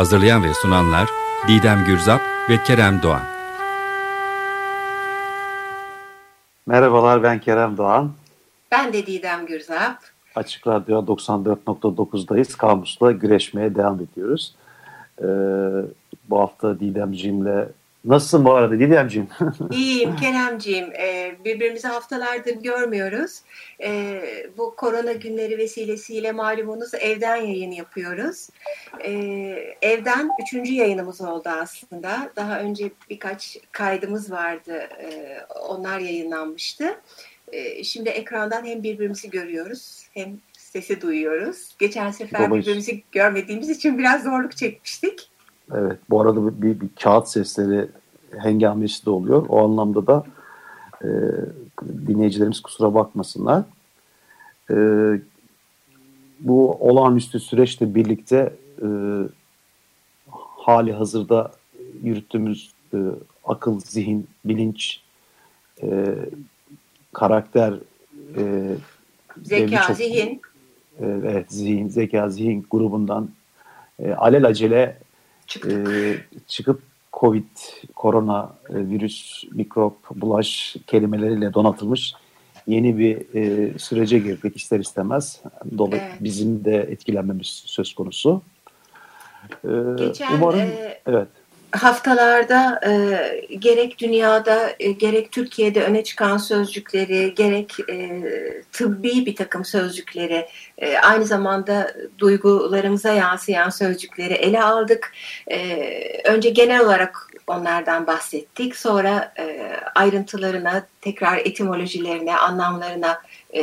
Hazırlayan ve sunanlar Didem Gürzap ve Kerem Doğan. Merhabalar ben Kerem Doğan. Ben de Didem Gürzap. Açık Radyo 94.9'dayız. Kamusla güreşmeye devam ediyoruz. Ee, bu hafta Didemciğimle Nasılsın bu arada Didemciğim? İyiyim Keremciğim. Ee, birbirimizi haftalardır görmüyoruz. Ee, bu korona günleri vesilesiyle malumunuz evden yayın yapıyoruz. Ee, evden üçüncü yayınımız oldu aslında. Daha önce birkaç kaydımız vardı. Ee, onlar yayınlanmıştı. Ee, şimdi ekrandan hem birbirimizi görüyoruz hem sesi duyuyoruz. Geçen sefer Babacığım. birbirimizi görmediğimiz için biraz zorluk çekmiştik. Evet bu arada bir, bir, bir kağıt sesleri hengamesi de oluyor. O anlamda da e, dinleyicilerimiz kusura bakmasınlar. E, bu olağanüstü süreçle birlikte e, hali hazırda yürüttüğümüz e, akıl, zihin, bilinç, e, karakter, e, zeka, çok, zihin. E, evet, zihin, zeka, zihin grubundan e, alelacele çıktık. E, çıkıp Covid, korona, e, virüs, mikrop, bulaş kelimeleriyle donatılmış yeni bir e, sürece girdik ister istemez. Dolayısıyla evet. bizim de etkilenmemiz söz konusu. E, Geçen, umarım, e, evet haftalarda e, gerek dünyada e, gerek Türkiye'de öne çıkan sözcükleri gerek e, tıbbi bir takım sözcükleri e, aynı zamanda duygularımıza yansıyan sözcükleri ele aldık. E, önce genel olarak onlardan bahsettik. Sonra e, ayrıntılarına, tekrar etimolojilerine, anlamlarına e,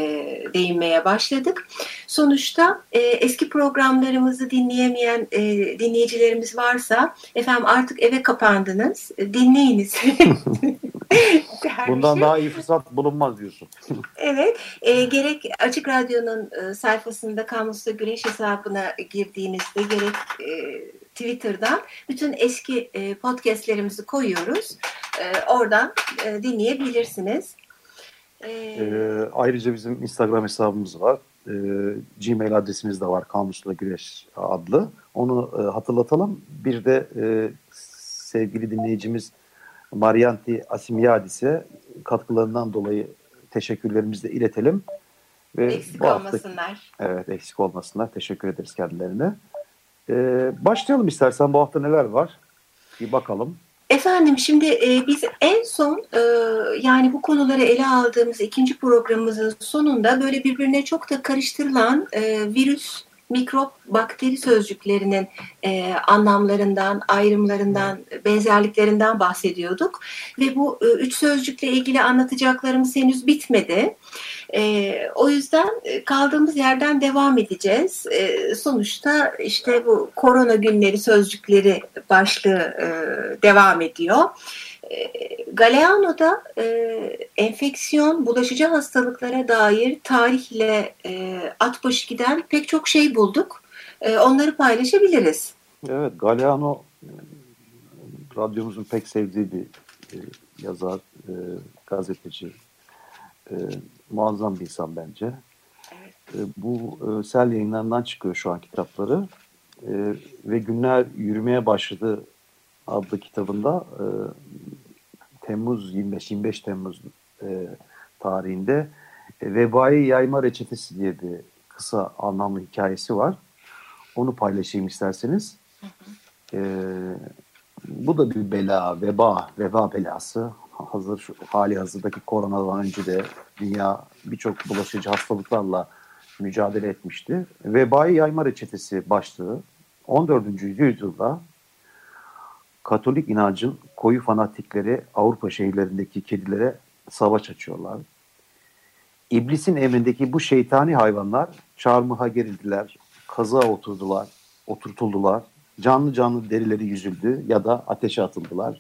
değinmeye başladık. Sonuçta e, eski programlarımızı dinleyemeyen e, dinleyicilerimiz varsa efendim artık eve kapandınız, e, dinleyiniz. Bundan daha iyi fırsat bulunmaz diyorsun. evet, e, gerek Açık Radyo'nun e, sayfasında Kamus'ta Güneş hesabına girdiğinizde gerek e, Twitter'dan bütün eski e, podcastlerimizi koyuyoruz. E, oradan e, dinleyebilirsiniz. E, ee, ayrıca bizim Instagram hesabımız var. E, Gmail adresimiz de var. Kamusla Güreş adlı. Onu e, hatırlatalım. Bir de e, sevgili dinleyicimiz Marianti Asimiadis'e katkılarından dolayı teşekkürlerimizi de iletelim. Ve eksik olmasınlar. Hafta, evet eksik olmasınlar. Teşekkür ederiz kendilerine. Ee, başlayalım istersen bu hafta neler var? Bir bakalım. Efendim şimdi e, biz en son e, yani bu konuları ele aldığımız ikinci programımızın sonunda böyle birbirine çok da karıştırılan e, virüs mikrop, bakteri sözcüklerinin e, anlamlarından, ayrımlarından, benzerliklerinden bahsediyorduk. Ve bu e, üç sözcükle ilgili anlatacaklarımız henüz bitmedi. E, o yüzden e, kaldığımız yerden devam edeceğiz. E, sonuçta işte bu korona günleri sözcükleri başlığı e, devam ediyor. Galeano'da e, enfeksiyon, bulaşıcı hastalıklara dair tarihle e, at başı giden pek çok şey bulduk. E, onları paylaşabiliriz. Evet, Galeano radyomuzun pek sevdiği bir e, yazar, e, gazeteci, e, muazzam bir insan bence. Evet. E, bu e, sel yayınlarından çıkıyor şu an kitapları e, ve günler yürümeye başladı adlı kitabında e, Temmuz 25-25 Temmuz e, tarihinde e, vebayı yayma reçetesi diye bir kısa anlamlı hikayesi var. Onu paylaşayım isterseniz. E, bu da bir bela, veba, veba belası. Hazır şu, hali hazırdaki koronadan önce de dünya birçok bulaşıcı hastalıklarla mücadele etmişti. Vebayı yayma reçetesi başlığı 14. yüzyılda Katolik inancın koyu fanatikleri Avrupa şehirlerindeki kedilere savaş açıyorlar. İblisin emrindeki bu şeytani hayvanlar çarmıha gerildiler, kazığa oturdular, oturtuldular canlı canlı derileri yüzüldü ya da ateşe atıldılar.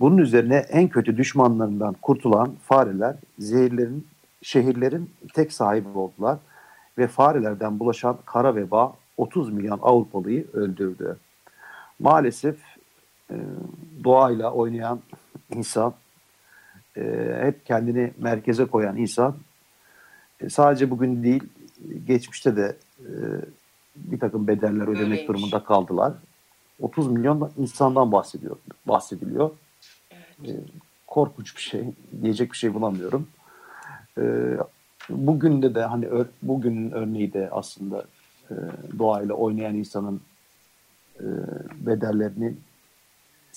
Bunun üzerine en kötü düşmanlarından kurtulan fareler zehirlerin, şehirlerin tek sahibi oldular ve farelerden bulaşan kara veba 30 milyon Avrupalıyı öldürdü. Maalesef e, doğayla oynayan insan, e, hep kendini merkeze koyan insan e, sadece bugün değil geçmişte de e, bir takım bedeller ödemek Öyleymiş. durumunda kaldılar. 30 milyon insandan bahsediyor, bahsediliyor. Evet. E, korkunç bir şey. Diyecek bir şey bulamıyorum. E, bugün de de hani ör, bugünün örneği de aslında e, doğayla oynayan insanın e, bedellerini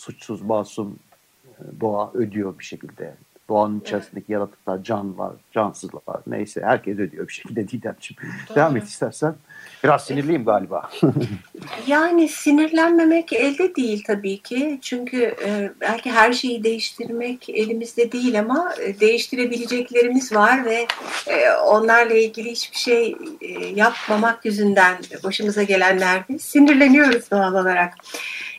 suçsuz, masum e, doğa ödüyor bir şekilde. Doğanın içerisindeki yaratıklar, canlılar, cansızlar neyse herkes ödüyor bir şekilde Didemciğim. Devam et istersen. Biraz sinirliyim galiba. yani sinirlenmemek elde değil tabii ki. Çünkü e, belki her şeyi değiştirmek elimizde değil ama e, değiştirebileceklerimiz var ve e, onlarla ilgili hiçbir şey e, yapmamak yüzünden başımıza gelenlerde sinirleniyoruz doğal olarak.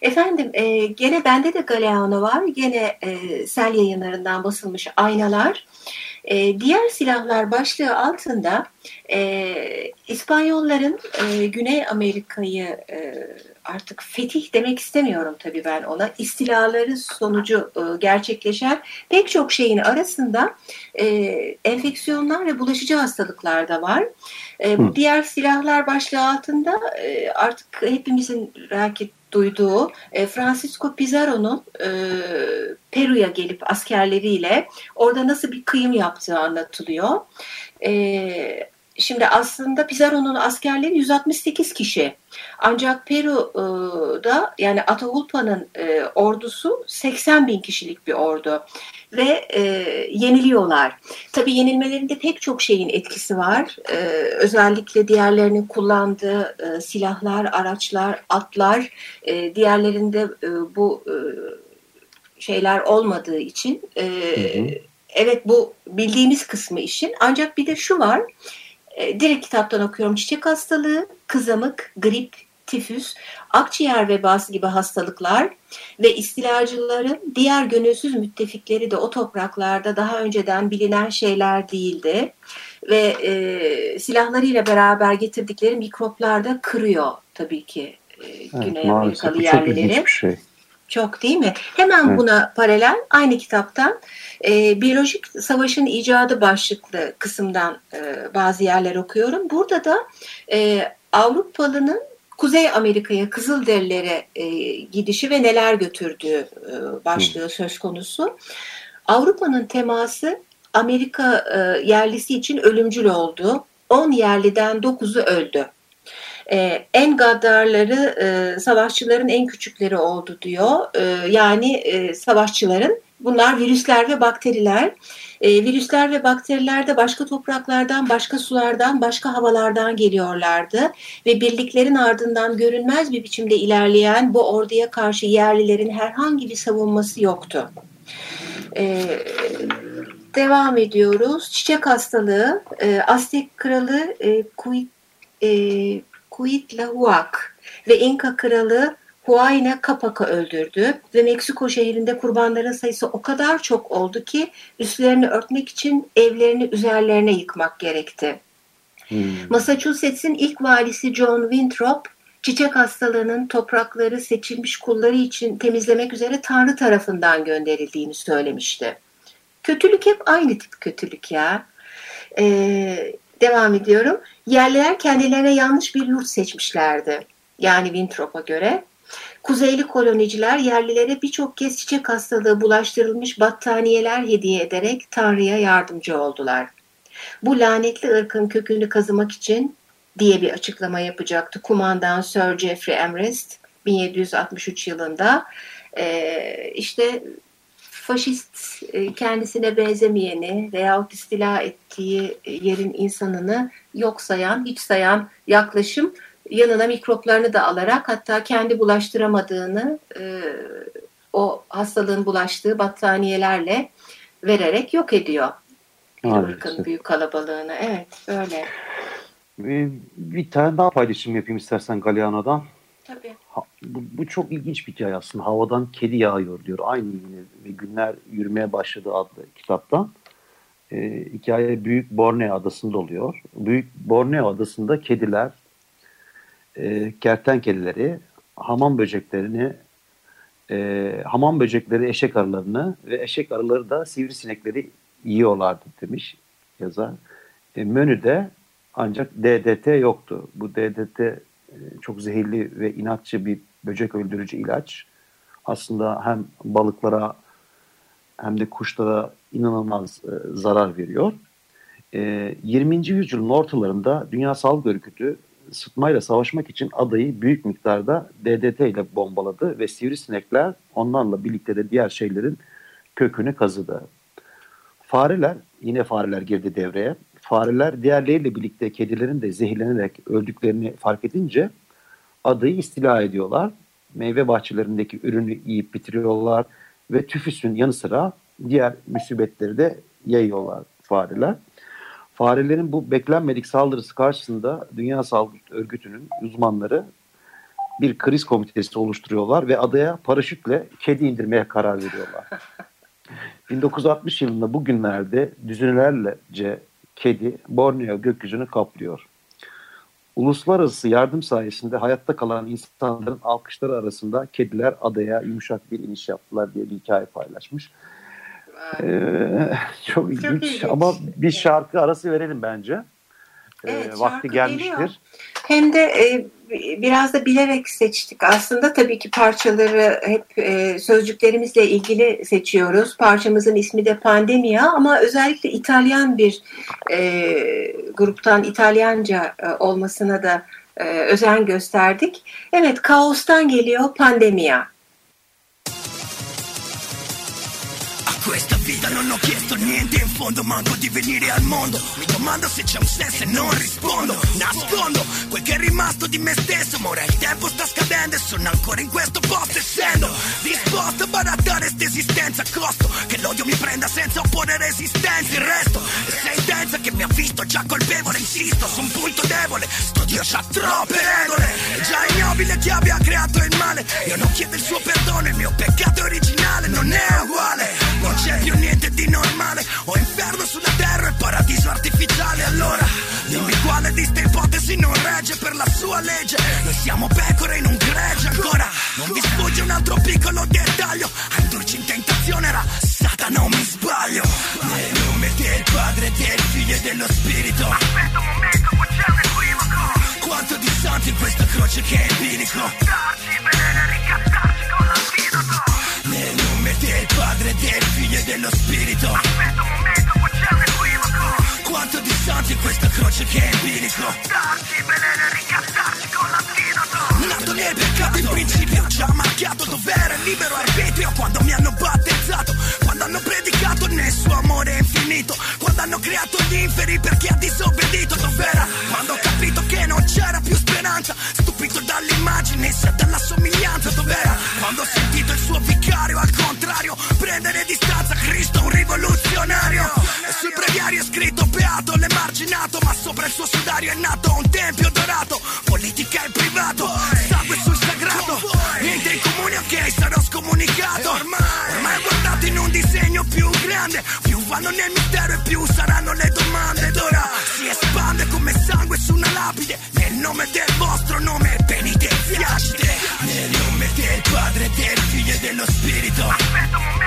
Efendim e, gene bende de Galeano var. Gene e, sel yayınlarından basılmış aynalar. E, diğer silahlar başlığı altında e, İspanyolların e, Güney Amerika'yı e, artık fetih demek istemiyorum tabii ben ona. İstilaları sonucu e, gerçekleşen pek çok şeyin arasında e, enfeksiyonlar ve bulaşıcı hastalıklar da var. E, diğer silahlar başlığı altında e, artık hepimizin belki duyduğu e, Francisco Pizarro'nun e, Peru'ya gelip askerleriyle orada nasıl bir kıyım yaptığı anlatılıyor. E, Şimdi aslında Pizarro'nun askerleri 168 kişi. Ancak Peru'da yani Ataulpa'nın e, ordusu 80 bin kişilik bir ordu ve e, yeniliyorlar. Tabii yenilmelerinde pek çok şeyin etkisi var. E, özellikle diğerlerinin kullandığı e, silahlar, araçlar, atlar, e, diğerlerinde e, bu e, şeyler olmadığı için e, hı hı. evet bu bildiğimiz kısmı işin. Ancak bir de şu var. E, direkt kitaptan okuyorum. Çiçek hastalığı, kızamık, grip, tifüs, akciğer vebası gibi hastalıklar ve istilacıların diğer gönülsüz müttefikleri de o topraklarda daha önceden bilinen şeyler değildi. Ve e, silahlarıyla beraber getirdikleri mikroplar da kırıyor tabii ki e, evet, Güney Amerikalı yerlileri. Çok şey. Çok değil mi? Hemen evet. buna paralel aynı kitaptan e, biyolojik savaşın icadı başlıklı kısımdan e, bazı yerler okuyorum. Burada da e, Avrupalının Kuzey Amerika'ya Kızılderililere e, gidişi ve neler götürdüğü e, başlığı söz konusu. Avrupa'nın teması Amerika e, yerlisi için ölümcül oldu. 10 yerliden 9'u öldü. E, en gaddarları e, savaşçıların en küçükleri oldu diyor. E, yani e, savaşçıların bunlar virüsler ve bakteriler. E, virüsler ve bakteriler de başka topraklardan, başka sulardan, başka havalardan geliyorlardı. Ve birliklerin ardından görünmez bir biçimde ilerleyen bu orduya karşı yerlilerin herhangi bir savunması yoktu. Devam ediyoruz. Çiçek hastalığı, e, Aztek kralı e, Cuitlahuac ve İnka kralı Huayna Capac'ı öldürdü ve Meksiko şehrinde kurbanların sayısı o kadar çok oldu ki üstlerini örtmek için evlerini üzerlerine yıkmak gerekti. Hmm. Massachusetts'in ilk valisi John Winthrop, çiçek hastalığının toprakları seçilmiş kulları için temizlemek üzere Tanrı tarafından gönderildiğini söylemişti. Kötülük hep aynı tip kötülük ya. Ee, devam ediyorum. Yerliler kendilerine yanlış bir yurt seçmişlerdi. Yani Winthrop'a göre. Kuzeyli koloniciler yerlilere birçok kez çiçek hastalığı bulaştırılmış battaniyeler hediye ederek Tanrı'ya yardımcı oldular. Bu lanetli ırkın kökünü kazımak için diye bir açıklama yapacaktı kumandan Sir Geoffrey Amherst 1763 yılında. Ee, işte faşist e, kendisine benzemeyeni veyahut istila ettiği yerin insanını yok sayan, hiç sayan yaklaşım yanına mikroplarını da alarak hatta kendi bulaştıramadığını e, o hastalığın bulaştığı battaniyelerle vererek yok ediyor. Irkın büyük kalabalığını. Evet böyle. Bir, bir tane daha paylaşım yapayım istersen Galeano'dan. Tabii. bu, bu çok ilginç bir hikaye aslında. Havadan kedi yağıyor diyor. Aynı yine ve günler yürümeye başladı adlı kitaptan. E, hikaye Büyük Borneo Adası'nda oluyor. Büyük Borneo Adası'nda kediler, e, kertenkeleleri, hamam böceklerini, e, hamam böcekleri eşek arılarını ve eşek arıları da sivrisinekleri yiyorlardı demiş yazar. E, menüde ancak DDT yoktu. Bu DDT çok zehirli ve inatçı bir böcek öldürücü ilaç. Aslında hem balıklara hem de kuşlara inanılmaz e, zarar veriyor. E, 20. yüzyılın ortalarında Dünya Sağlık Örgütü sıtmayla savaşmak için adayı büyük miktarda DDT ile bombaladı ve sivrisinekler onlarla birlikte de diğer şeylerin kökünü kazıdı. Fareler, yine fareler girdi devreye. Fareler diğerleriyle birlikte kedilerin de zehirlenerek öldüklerini fark edince adayı istila ediyorlar. Meyve bahçelerindeki ürünü yiyip bitiriyorlar ve tüfüsün yanı sıra diğer müsibetleri de yayıyorlar fareler. Farelerin bu beklenmedik saldırısı karşısında Dünya Sağlık Örgütü'nün uzmanları bir kriz komitesi oluşturuyorlar ve adaya paraşütle kedi indirmeye karar veriyorlar. 1960 yılında bugünlerde düzinelerce kedi Borneo gökyüzünü kaplıyor. Uluslararası yardım sayesinde hayatta kalan insanların alkışları arasında kediler adaya yumuşak bir iniş yaptılar diye bir hikaye paylaşmış. Ee, çok, çok ilginç ama bir şarkı arası verelim bence. Ee, evet, vakti gelmiştir. Geliyor. Hem de e, biraz da bilerek seçtik. Aslında tabii ki parçaları hep e, sözcüklerimizle ilgili seçiyoruz. Parçamızın ismi de Pandemia ama özellikle İtalyan bir e, gruptan İtalyanca e, olmasına da e, özen gösterdik. Evet, Kaos'tan geliyor Pandemia. Questa vita non ho chiesto niente in fondo manco di venire al mondo. Mi domando se c'è un senso e non rispondo. Nascondo quel che è rimasto di me stesso ma ora il tempo sta scadendo e sono ancora in questo posto essendo disposto a barattare st'esistenza a costo che l'odio mi prenda senza opporre resistenza. Il resto sei intensa che mi ha visto già colpevole insisto su un punto debole. Sto Dio c'ha troppe regole. È già ignobile chi abbia creato il male. Io non chiedo il suo perdono il mio peccato originale non è uguale non c'è più niente di normale. O inferno sulla terra e paradiso artificiale. Allora dimmi quale di ste ipotesi non regge per la sua legge. Noi siamo pecore in un gregge ancora. Non vi sfugge un altro piccolo dettaglio. A indurci in tentazione era Satana o mi sbaglio. Nel nome del Padre, del Figlio e dello Spirito. Aspetta un momento, qua c'è un equivoco. Quanto di santo in questa croce che dello Spirito. Aspetta un momento, c'è un equivoco Quanto di questa croce che è bilico Darci veleno e ricattarci con l'antidoto. Nato nel peccato in principio già marchiato Dov'era il libero arbitrio? Quando mi hanno battezzato Quando hanno predicato nel suo amore infinito. Quando hanno creato gli inferi per chi ha disobbedito. Dov'era? Quando ho capito che non c'era più speranza. Stupito dall'immagine sia dalla somiglianza. Dov'era? Quando ho sentito il suo vicario al contrario Prendere distanza Cristo un rivoluzionario. E sul breviario è scritto beato l'emarginato Ma sopra il suo sudario è nato un tempio dorato. Politica e privato Sangue sul sagrato. Niente in comune ok sarò scomunicato. Ormai. Guardato in un disegno più grande. Più vanno nel mistero e più saranno le domande. Ed ora si espande come sangue su una lapide. Nel nome del vostro nome penitenziacite Nel nome del Padre, del Figlio e dello Spirito. Aspetta un momento,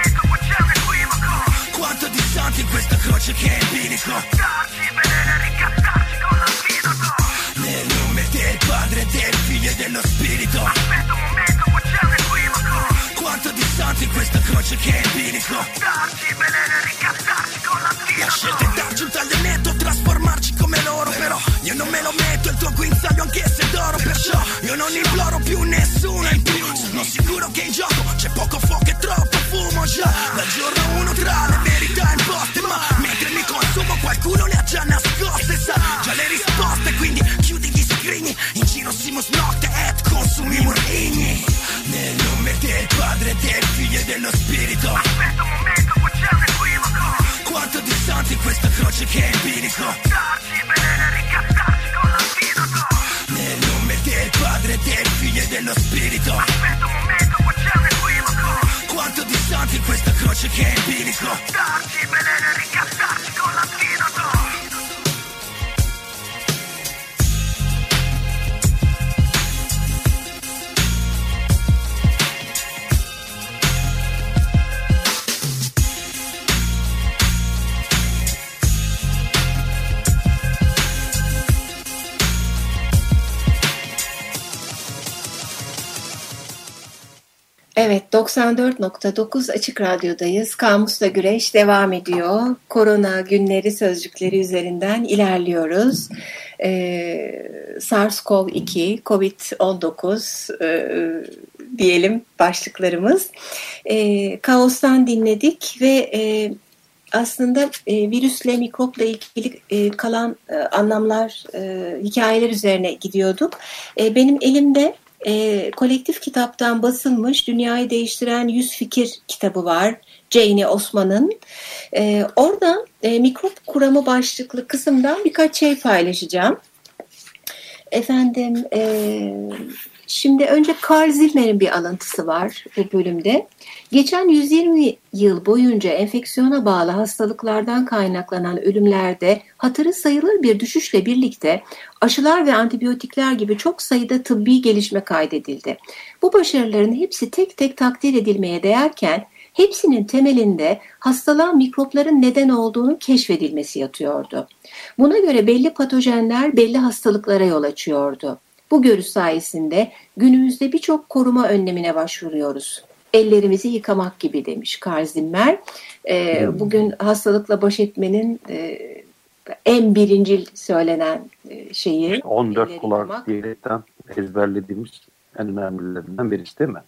che è bilico Darci veleno e ricattarci con l'antidoto Nel nome del Padre, del Figlio e dello Spirito. Aspetta un momento, qua c'è un equivoco. Quanto di in questa croce che è bilico Darci veleno e ricattarci con l'antidoto La scelta è darci un tagliamento, trasformarci come loro Però io non me lo metto il tuo guinzaglio anche se d'oro Perciò io non imploro più nessuno in più. Sono sicuro che in gioco c'è poco dello Spirito. Aspetta un momento, qua c'è un equivoco. Quanto di santi in questa croce che è in bilico Darci veleno e ricattarci con l'antidoto. Nel nome del Padre, del Figlio e dello spirito. Aspetta un momento, facciamo equivoco. Quanto distante in questa croce che è in bilico Darci veleno e ricattarci Evet 94.9 Açık Radyo'dayız. Kamusla Güreş devam ediyor. Korona günleri sözcükleri üzerinden ilerliyoruz. Ee, SARS-CoV-2, COVID-19 e, diyelim başlıklarımız. E, kaostan dinledik ve e, aslında e, virüsle, mikropla ilgili e, kalan e, anlamlar, e, hikayeler üzerine gidiyorduk. E, benim elimde e, kolektif kitaptan basılmış Dünyayı Değiştiren Yüz Fikir kitabı var. Jane Osman'ın. E, oradan e, mikrop kuramı başlıklı kısımdan birkaç şey paylaşacağım. Efendim e, Şimdi önce Carl Zillmer'in bir alıntısı var bu bölümde. Geçen 120 yıl boyunca enfeksiyona bağlı hastalıklardan kaynaklanan ölümlerde hatırı sayılır bir düşüşle birlikte aşılar ve antibiyotikler gibi çok sayıda tıbbi gelişme kaydedildi. Bu başarıların hepsi tek tek takdir edilmeye değerken hepsinin temelinde hastalığa mikropların neden olduğunu keşfedilmesi yatıyordu. Buna göre belli patojenler belli hastalıklara yol açıyordu. Bu görüş sayesinde günümüzde birçok koruma önlemine başvuruyoruz. Ellerimizi yıkamak gibi demiş Karl Zimmer. E, bugün hastalıkla baş etmenin e, en birincil söylenen e, şeyi. 14 kulak diyerekten ezberlediğimiz en önemlilerinden birisi değil mi?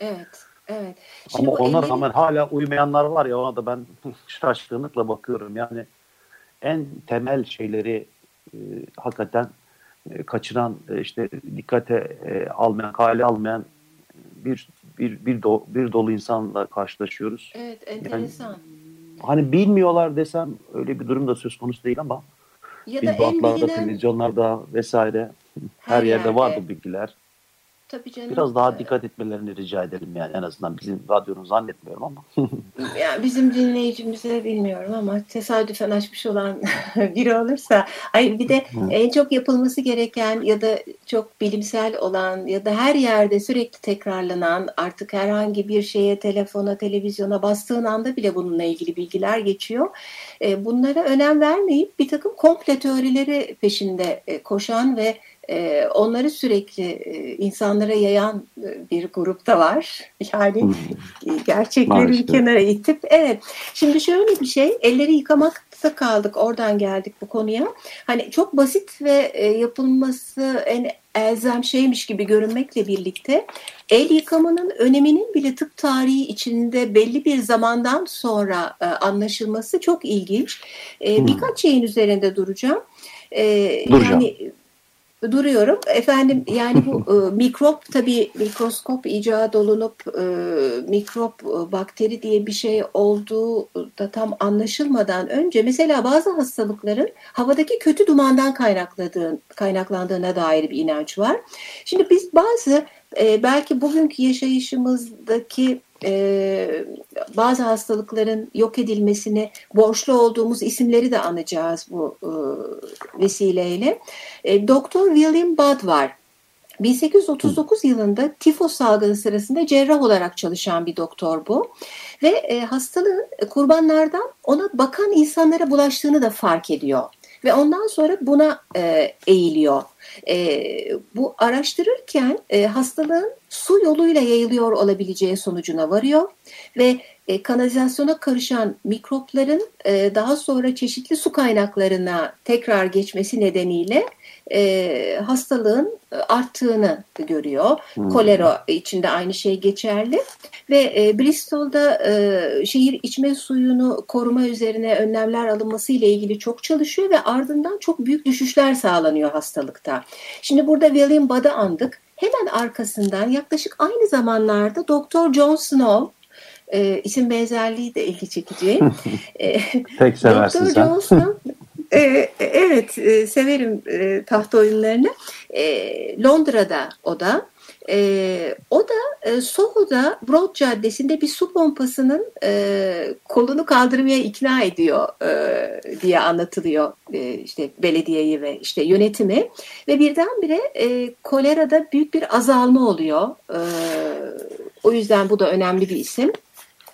Evet. Evet. Şimdi Ama ona elleri... rağmen hala uymayanlar var ya ona da ben şaşkınlıkla bakıyorum. Yani en temel şeyleri e, hakikaten kaçıran e, işte dikkate e, almayan, kale almayan bir bir bir, do, bir dolu insanla karşılaşıyoruz. Evet, enteresan. Yani, hani bilmiyorlar desem öyle bir durum da söz konusu değil ama ya billboardlarda, bilinen... televizyonlarda vesaire her, her yerde, yerde var bu bilgiler. Tabii canım. Biraz daha dikkat etmelerini rica edelim yani en azından bizim radyonu zannetmiyorum ama. yani bizim dinleyicimize bilmiyorum ama tesadüfen açmış olan biri olursa. Ay bir de en çok yapılması gereken ya da çok bilimsel olan ya da her yerde sürekli tekrarlanan artık herhangi bir şeye telefona televizyona bastığın anda bile bununla ilgili bilgiler geçiyor. E, bunlara önem vermeyip bir takım komple teorileri peşinde e, koşan ve onları sürekli e, insanlara yayan e, bir grupta var. Yani gerçekleri bir kenara itip evet. Şimdi şöyle bir şey elleri yıkamakta kaldık oradan geldik bu konuya. Hani çok basit ve e, yapılması en elzem şeymiş gibi görünmekle birlikte el yıkamanın öneminin bile tıp tarihi içinde belli bir zamandan sonra e, anlaşılması çok ilginç. E. Birkaç şeyin üzerinde duracağım. E, Duracağım. Yani duruyorum. Efendim yani bu e, mikrop tabii mikroskop icat olunup e, mikrop e, bakteri diye bir şey olduğu da tam anlaşılmadan önce mesela bazı hastalıkların havadaki kötü dumandan kaynakladığın, kaynaklandığına dair bir inanç var. Şimdi biz bazı e, belki bugünkü yaşayışımızdaki e, bazı hastalıkların yok edilmesine borçlu olduğumuz isimleri de anacağız bu e, vesileyle. E, Doktor William Budd var. 1839 yılında tifos salgını sırasında cerrah olarak çalışan bir doktor bu. Ve e, hastalığın kurbanlardan ona bakan insanlara bulaştığını da fark ediyor. Ve ondan sonra buna e, eğiliyor. E, bu araştırırken e, hastalığın su yoluyla yayılıyor olabileceği sonucuna varıyor ve e, kanalizasyona karışan mikropların e, daha sonra çeşitli su kaynaklarına tekrar geçmesi nedeniyle e, hastalığın arttığını görüyor. Hmm. Kolera içinde aynı şey geçerli ve e, Bristol'da e, şehir içme suyunu koruma üzerine önlemler alınması ile ilgili çok çalışıyor ve ardından çok büyük düşüşler sağlanıyor hastalıkta. Şimdi burada William Budd'ı andık. Hemen arkasından yaklaşık aynı zamanlarda Doktor John Snow e, isim benzerliği de ilgi çekici. e, Pek seversin Doktor John Snow e, evet e, severim e, taht oyunlarını. E, Londra'da o da E, o da e, Soho'da Broad Caddesi'nde bir su pompasının e, kolunu kaldırmaya ikna ediyor e, diye anlatılıyor e, işte belediyeyi ve işte yönetimi ve birdenbire e, kolerada büyük bir azalma oluyor. E, o yüzden bu da önemli bir isim.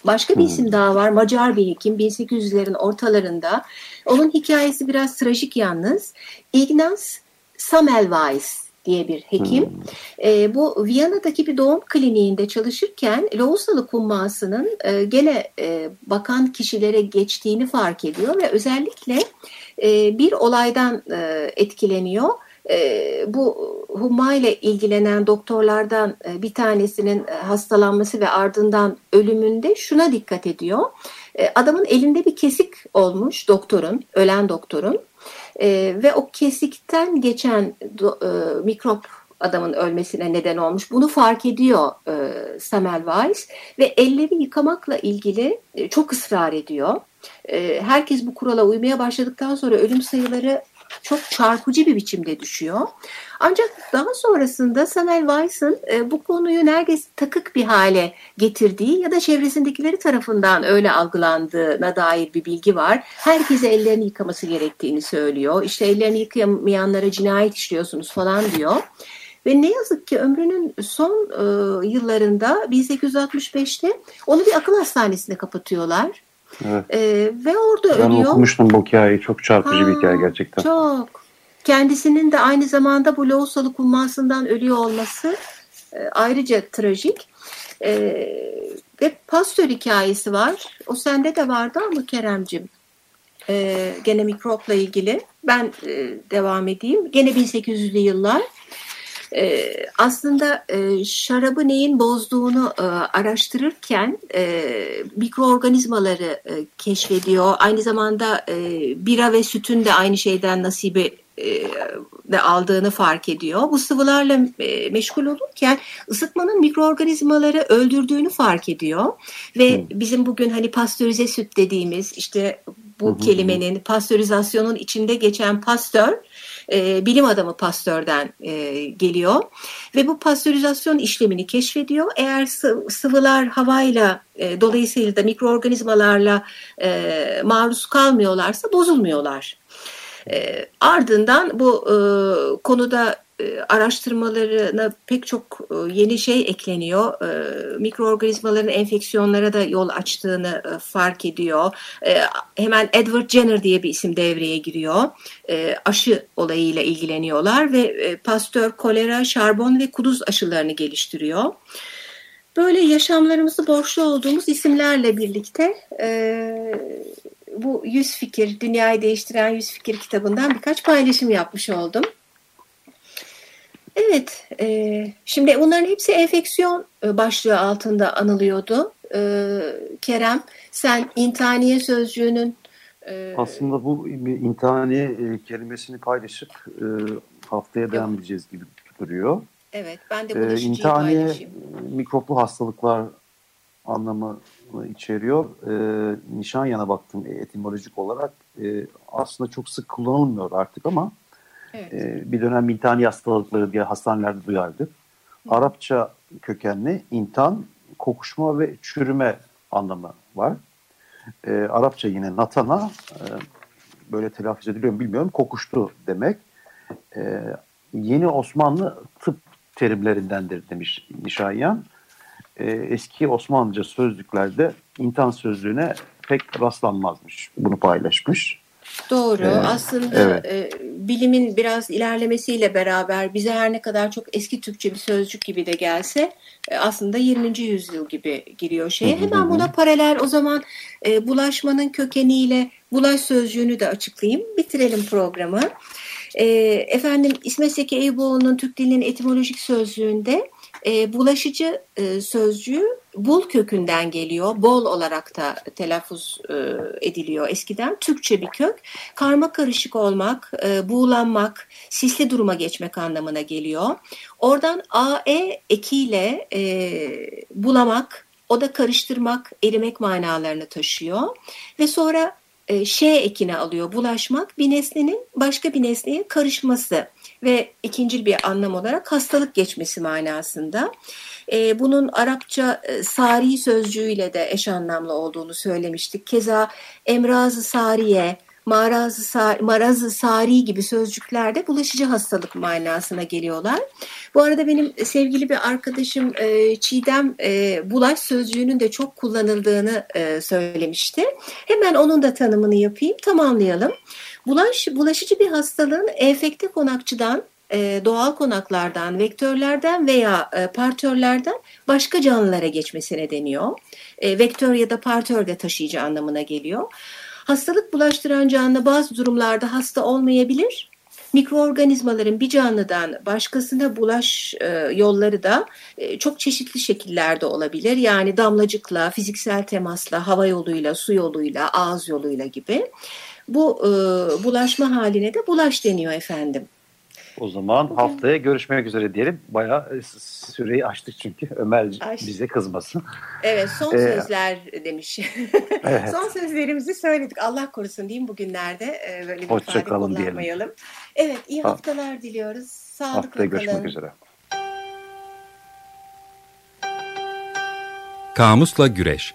Başka bir hmm. isim daha var. Macar bir hekim 1800'lerin ortalarında. Onun hikayesi biraz trajik yalnız. Ignaz Semmelweis diye bir hekim. Hmm. E, bu Viyana'daki bir doğum kliniğinde çalışırken lohusalık hummasının e, gene e, bakan kişilere geçtiğini fark ediyor ve özellikle e, bir olaydan e, etkileniyor. E, bu humma ile ilgilenen doktorlardan e, bir tanesinin e, hastalanması ve ardından ölümünde şuna dikkat ediyor. E, adamın elinde bir kesik olmuş doktorun, ölen doktorun e, ve o kesikten geçen do, e, mikrop adamın ölmesine neden olmuş. Bunu fark ediyor e, Samuel Weiss ve elleri yıkamakla ilgili e, çok ısrar ediyor. E, herkes bu kurala uymaya başladıktan sonra ölüm sayıları çok çarpıcı bir biçimde düşüyor. Ancak daha sonrasında Samuel Weiss'ın e, bu konuyu neredeyse takık bir hale getirdiği ya da çevresindekileri tarafından öyle algılandığına dair bir bilgi var. Herkese ellerini yıkaması gerektiğini söylüyor. İşte ellerini yıkamayanlara cinayet işliyorsunuz falan diyor. Ve ne yazık ki ömrünün son e, yıllarında 1865'te onu bir akıl hastanesinde kapatıyorlar. Evet. E, ve orada ben ölüyor. Ben okumuştum bu hikayeyi. Çok çarpıcı ha, bir hikaye gerçekten. Çok. Kendisinin de aynı zamanda bu lohusalık hummasından ölüyor olması e, ayrıca trajik. E, ve pastör hikayesi var. O sende de vardı ama Keremcim. E, gene mikropla ilgili. Ben e, devam edeyim. Gene 1800'lü yıllar. E, aslında e, şarabı neyin bozduğunu e, araştırırken e, mikroorganizmaları e, keşfediyor. Aynı zamanda e, bira ve sütün de aynı şeyden nasibi de aldığını fark ediyor. Bu sıvılarla meşgul olurken ısıtmanın mikroorganizmaları öldürdüğünü fark ediyor. Ve hmm. bizim bugün hani pastörize süt dediğimiz işte bu hmm. kelimenin pastörizasyonun içinde geçen pastör e, bilim adamı pastörden e, geliyor ve bu pastörizasyon işlemini keşfediyor. Eğer sıvılar havayla e, dolayısıyla da mikroorganizmalarla e, maruz kalmıyorlarsa bozulmuyorlar. E, ardından bu e, konuda araştırmalarına pek çok e, yeni şey ekleniyor. E, mikroorganizmaların enfeksiyonlara da yol açtığını e, fark ediyor. E, hemen Edward Jenner diye bir isim devreye giriyor. E, aşı olayıyla ilgileniyorlar ve e, pastör, kolera, şarbon ve kuduz aşılarını geliştiriyor. Böyle yaşamlarımızı borçlu olduğumuz isimlerle birlikte e, bu Yüz Fikir, Dünyayı Değiştiren Yüz Fikir kitabından birkaç paylaşım yapmış oldum. Evet, e, şimdi bunların hepsi enfeksiyon e, başlığı altında anılıyordu. E, Kerem, sen intaniye sözcüğünün... E, Aslında bu intaniye e, kelimesini paylaşıp e, haftaya devam edeceğiz gibi duruyor. Evet, ben de bu e, intaniye, paylaşayım. mikroplu hastalıklar anlamı içeriyor. E, nişan yana baktım etimolojik olarak. E, aslında çok sık kullanılmıyor artık ama evet. e, bir dönem intihani hastalıkları diye hastanelerde duyardık. Arapça kökenli intan, kokuşma ve çürüme anlamı var. E, Arapça yine natana, e, böyle telaffuz ediliyor mu bilmiyorum, kokuştu demek. E, yeni Osmanlı tıp terimlerindendir demiş Nişanyan e, eski Osmanlıca sözlüklerde intan sözlüğüne pek rastlanmazmış. Bunu paylaşmış. Doğru. Ee, Aslında evet. e, bilimin biraz ilerlemesiyle beraber bize her ne kadar çok eski Türkçe bir sözcük gibi de gelse e, aslında 20. yüzyıl gibi giriyor şeye. Hemen buna paralel o zaman e, bulaşmanın kökeniyle bulaş sözcüğünü de açıklayayım. Bitirelim programı. E, efendim İsmet Seki Eyüboğlu'nun Türk dilinin etimolojik sözlüğünde e, bulaşıcı e, sözcüğü bul kökünden geliyor. Bol olarak da telaffuz e, ediliyor eskiden. Türkçe bir kök. Karma karışık olmak, e, buğulanmak, sisli duruma geçmek anlamına geliyor. Oradan AE ekiyle e, bulamak, o da karıştırmak, erimek manalarını taşıyor. Ve sonra e, ş ekini alıyor bulaşmak bir nesnenin başka bir nesneye karışması ve ikincil bir anlam olarak hastalık geçmesi manasında. E, bunun Arapça e, sari sözcüğüyle de eş anlamlı olduğunu söylemiştik. Keza emrazı sariye, marazı, sari, marazı sari gibi sözcüklerde bulaşıcı hastalık manasına geliyorlar. Bu arada benim sevgili bir arkadaşım e, Çiğdem e, bulaş sözcüğünün de çok kullanıldığını e, söylemişti. Hemen onun da tanımını yapayım, tamamlayalım. Bulaş, bulaşıcı bir hastalığın enfekte konakçıdan e, doğal konaklardan, vektörlerden veya e, partörlerden başka canlılara geçmesine deniyor. E, vektör ya da partör de taşıyıcı anlamına geliyor. Hastalık bulaştıran canlı bazı durumlarda hasta olmayabilir. Mikroorganizmaların bir canlıdan başkasına bulaş e, yolları da e, çok çeşitli şekillerde olabilir. Yani damlacıkla, fiziksel temasla, hava yoluyla, su yoluyla, ağız yoluyla gibi. Bu e, bulaşma haline de bulaş deniyor efendim. O zaman haftaya görüşmek üzere diyelim. Bayağı süreyi açtık çünkü Ömer Aş. bize kızmasın. Evet son ee, sözler demiş. Evet. son sözlerimizi söyledik. Allah korusun diyeyim bugünlerde e, böyle bir Hoşça ifade kullanmayalım. Diyelim. Evet iyi haftalar diliyoruz. Sağlıklı haftaya kalın. görüşmek üzere. Kamusla Güreş